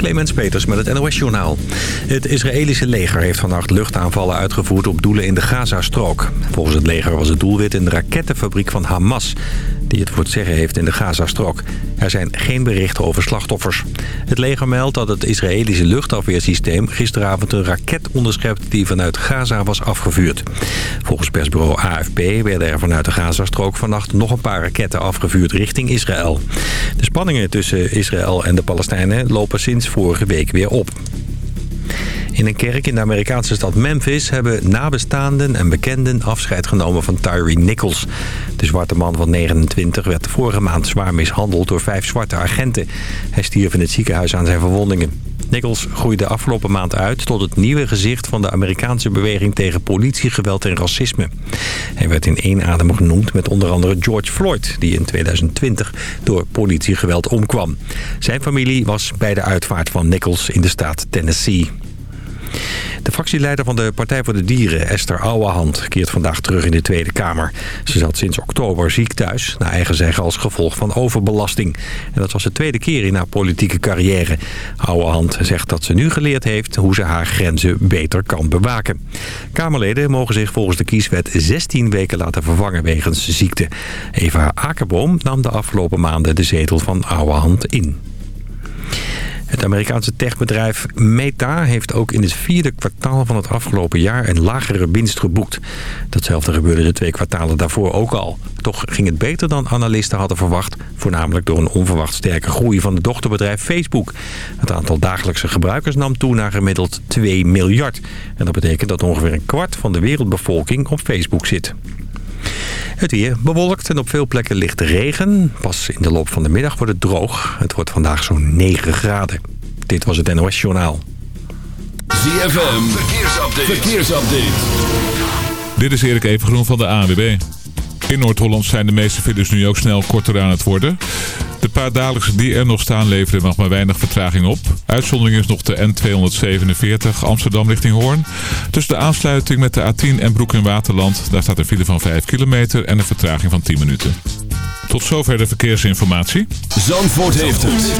Clemens Peters met het NOS-journaal. Het Israëlische leger heeft vannacht luchtaanvallen uitgevoerd op doelen in de Gazastrook. Volgens het leger was het doelwit een rakettenfabriek van Hamas... die het voor het zeggen heeft in de Gazastrook. Er zijn geen berichten over slachtoffers. Het leger meldt dat het Israëlische luchtafweersysteem... gisteravond een raket onderschept die vanuit Gaza was afgevuurd. Volgens persbureau AFP werden er vanuit de Gazastrook vannacht nog een paar raketten afgevuurd richting Israël. De spanningen tussen Israël en de Palestijnen lopen sinds vorige week weer op. In een kerk in de Amerikaanse stad Memphis hebben nabestaanden en bekenden afscheid genomen van Tyree Nichols. De zwarte man van 29 werd vorige maand zwaar mishandeld door vijf zwarte agenten. Hij stierf in het ziekenhuis aan zijn verwondingen. Nichols groeide afgelopen maand uit tot het nieuwe gezicht van de Amerikaanse beweging tegen politiegeweld en racisme. Hij werd in één adem genoemd met onder andere George Floyd, die in 2020 door politiegeweld omkwam. Zijn familie was bij de uitvaart van Nichols in de staat Tennessee. De fractieleider van de Partij voor de Dieren, Esther Ouwehand, keert vandaag terug in de Tweede Kamer. Ze zat sinds oktober ziek thuis, naar eigen zeggen als gevolg van overbelasting. En dat was de tweede keer in haar politieke carrière. Ouwehand zegt dat ze nu geleerd heeft hoe ze haar grenzen beter kan bewaken. Kamerleden mogen zich volgens de kieswet 16 weken laten vervangen wegens ziekte. Eva Akerboom nam de afgelopen maanden de zetel van Ouwehand in. Het Amerikaanse techbedrijf Meta heeft ook in het vierde kwartaal van het afgelopen jaar een lagere winst geboekt. Datzelfde gebeurde de twee kwartalen daarvoor ook al. Toch ging het beter dan analisten hadden verwacht, voornamelijk door een onverwacht sterke groei van het dochterbedrijf Facebook. Het aantal dagelijkse gebruikers nam toe naar gemiddeld 2 miljard. En dat betekent dat ongeveer een kwart van de wereldbevolking op Facebook zit. Het weer bewolkt en op veel plekken ligt regen. Pas in de loop van de middag wordt het droog. Het wordt vandaag zo'n 9 graden. Dit was het NOS Journaal. ZFM, verkeersupdate. verkeersupdate. Dit is Erik Evengroen van de ANWB. In Noord-Holland zijn de meeste files nu ook snel korter aan het worden. De paar dagelijkse die er nog staan leveren nog maar weinig vertraging op. Uitzondering is nog de N247 Amsterdam richting Hoorn. Tussen de aansluiting met de A10 en Broek in Waterland... daar staat een file van 5 kilometer en een vertraging van 10 minuten. Tot zover de verkeersinformatie. Zandvoort heeft het.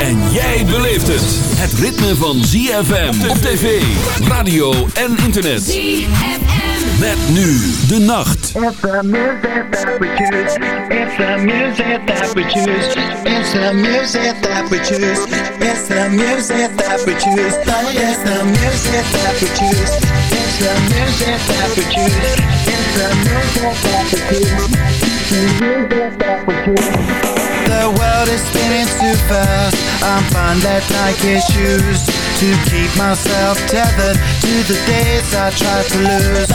En jij beleeft het. Het ritme van ZFM op tv, radio en internet. ZFM. Met nu de nacht. It's the music that we choose. It's the music that we choose. It's the music that we choose. It's the music that we choose. It's the music that we choose. It's the music that we choose. It's the music that we choose. The music that we choose. The world is spinning too fast I'm fine that Nike shoes To keep myself tethered To the days I tried to lose.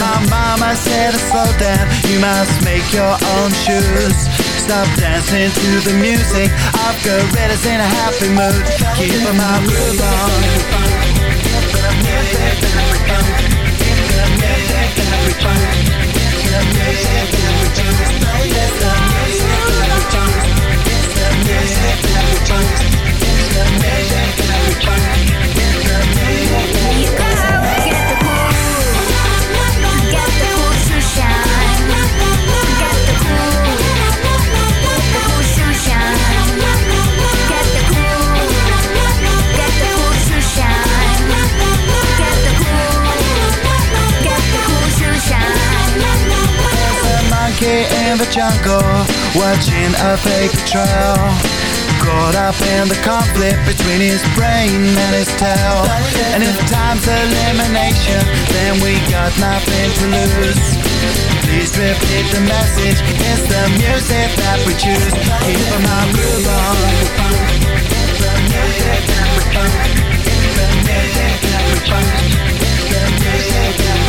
My mama said to slow down You must make your own shoes. Stop dancing to the music. I've got gorillas in a happy mood. Keep my groove on. Choose The music that we jungle, watching a fake trail. Caught up in the conflict between his brain and his tail. And if time's elimination, then we got nothing to lose. Please repeat the message, it's the music that we choose. Keep my groove on. The music that we choose. The music that we choose. The music that we choose.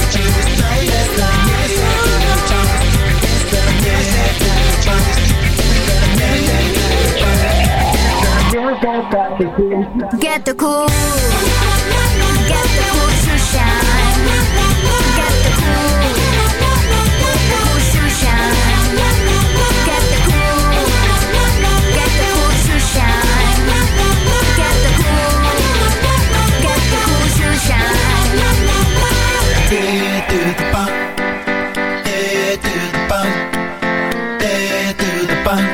Get the cool. Get the cool to shine. Get the cool. The Cool to shine. Get the cool. Get the cool to shine. Get the cool. Get the cool to shine. To the bump. To the bump. To the bump.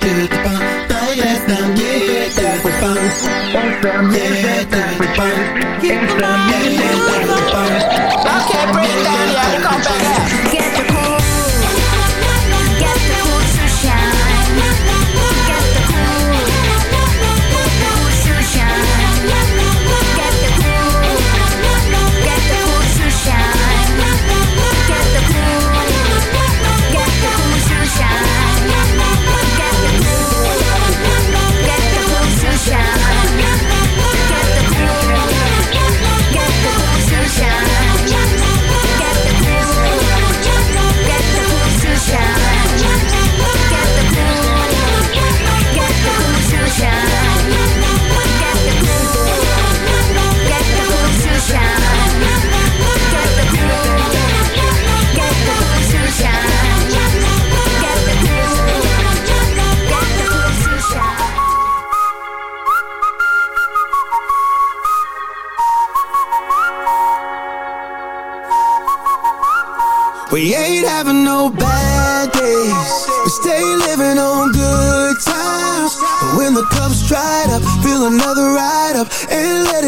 To the bump. The music that we the music that we choose. It's the music that we choose. Okay, it down, yeah, come back.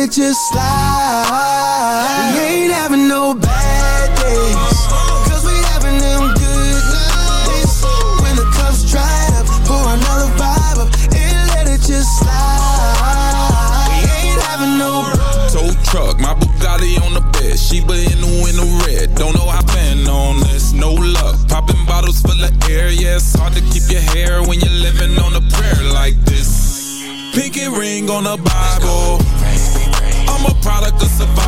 It just slide. We ain't having no bad days. Cause we having them good nights. When the cup's dried up, pour another vibe up and let it just slide. We ain't having no Tow truck, my Bugatti on the bed. Sheba in the window red. Don't know how been on this, no luck. Popping bottles full of air, yeah, it's hard to keep your hair when you're living on a prayer like this. Pinky ring on the Bible. Product of survival,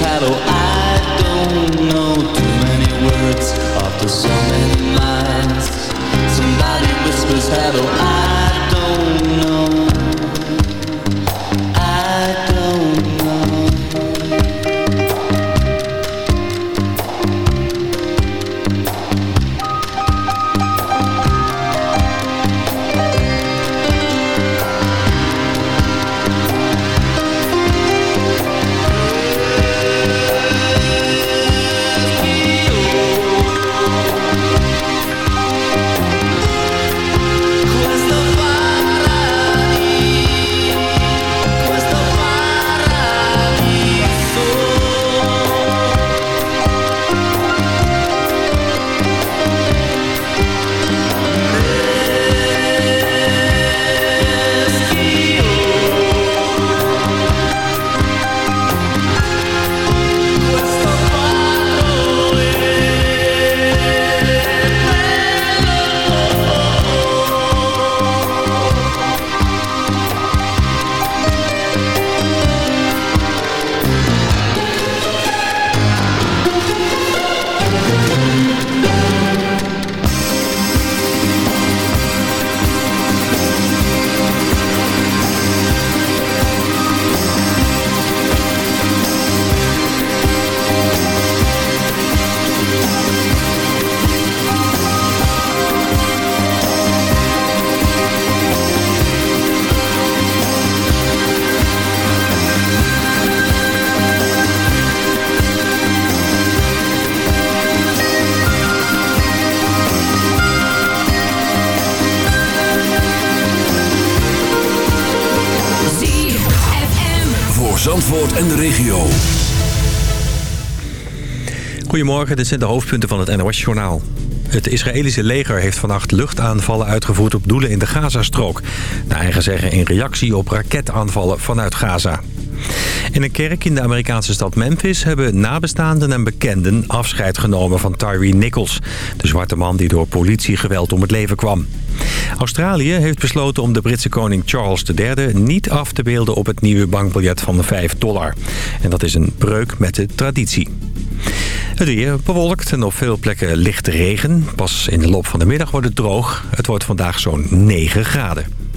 hollow En de regio. Goedemorgen, dit zijn de hoofdpunten van het NOS-journaal. Het Israëlische leger heeft vannacht luchtaanvallen uitgevoerd op doelen in de Gazastrook. Naar eigen zeggen in reactie op raketaanvallen vanuit Gaza. In een kerk in de Amerikaanse stad Memphis hebben nabestaanden en bekenden afscheid genomen van Tyree Nichols. De zwarte man die door politiegeweld om het leven kwam. Australië heeft besloten om de Britse koning Charles III niet af te beelden op het nieuwe bankbiljet van 5 dollar. En dat is een breuk met de traditie. Het weer bewolkt en op veel plekken lichte regen. Pas in de loop van de middag wordt het droog. Het wordt vandaag zo'n 9 graden.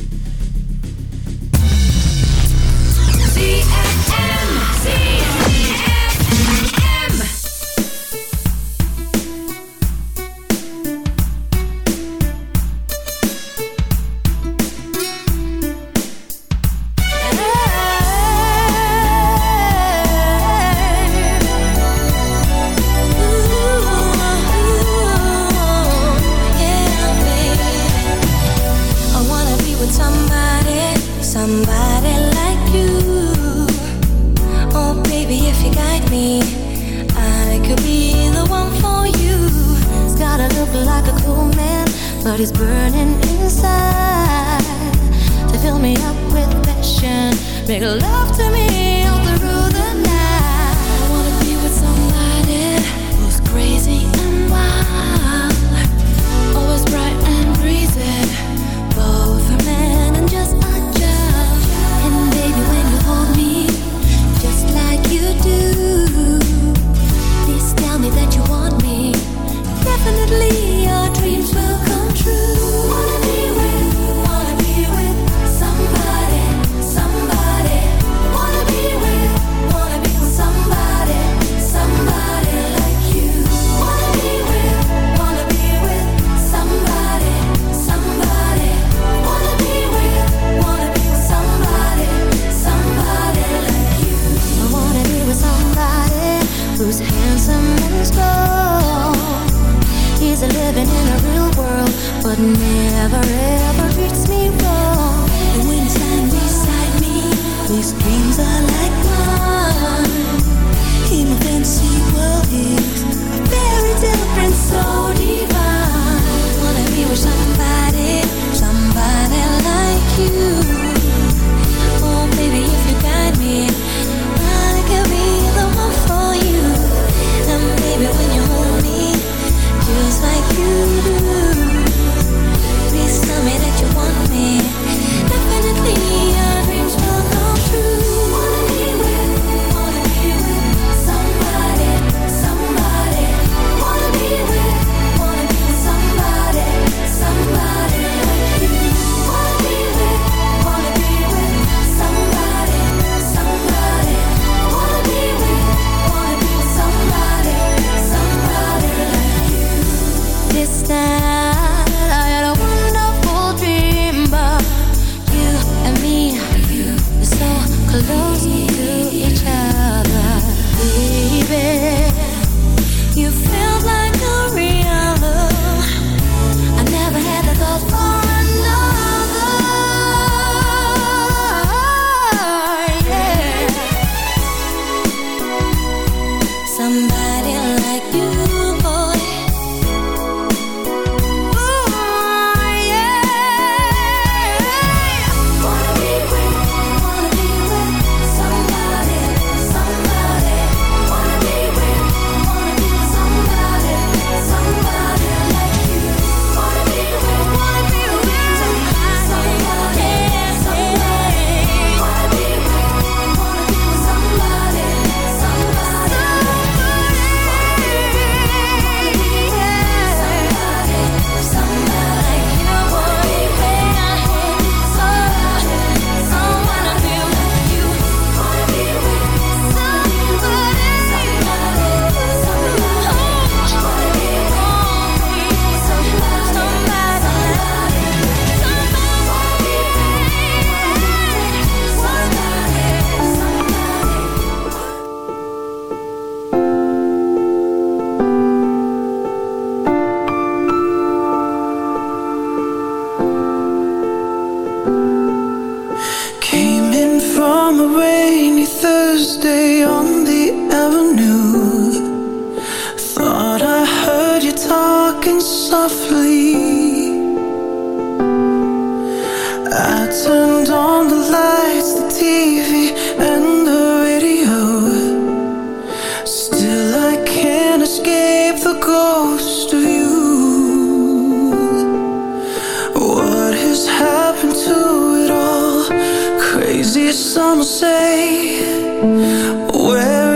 Crazy, some say. Where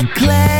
like clay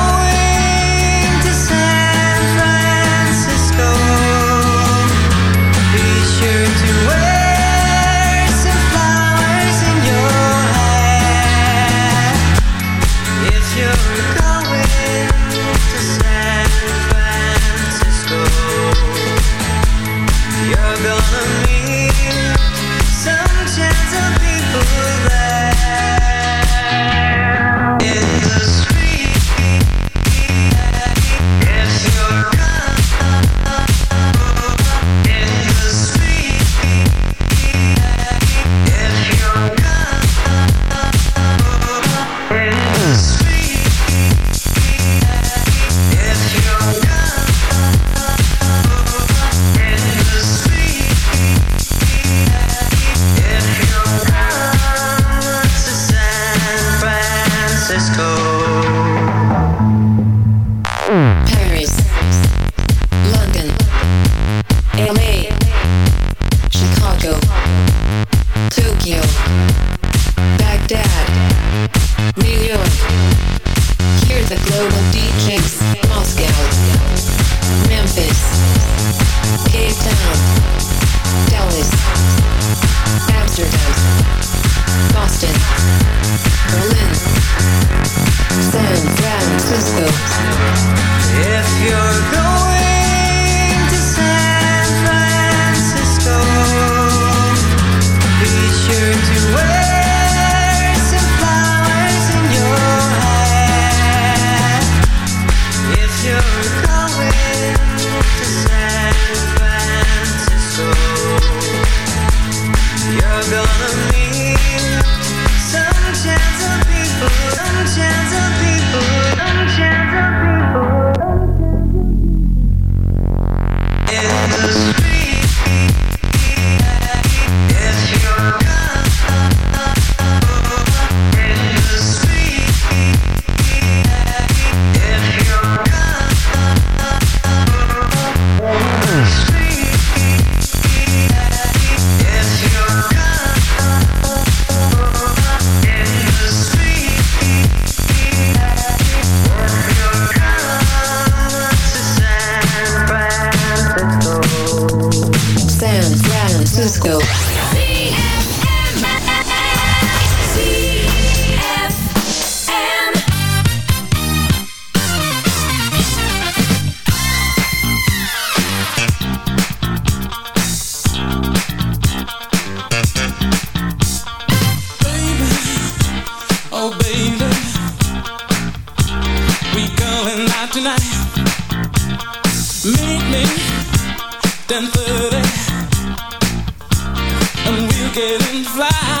can fly.